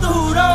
duro.